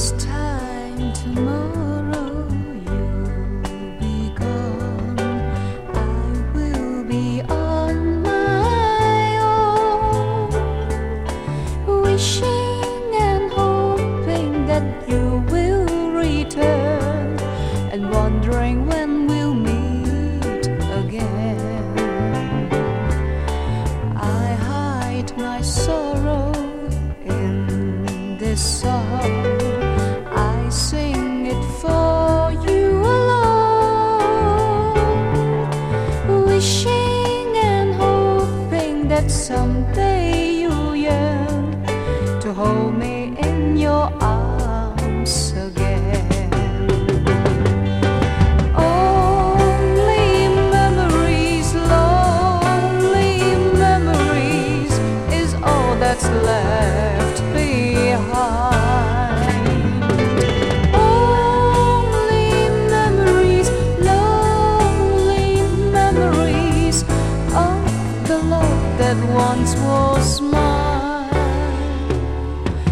this time tomorrow you'll be gone. I will be on my own, wishing and hoping that you will return, and wondering when we'll meet again. I hide my sorrow in this. someday you yearn to hold me in your arms again. Only memories, lonely memories is all that's left behind. that once was mine.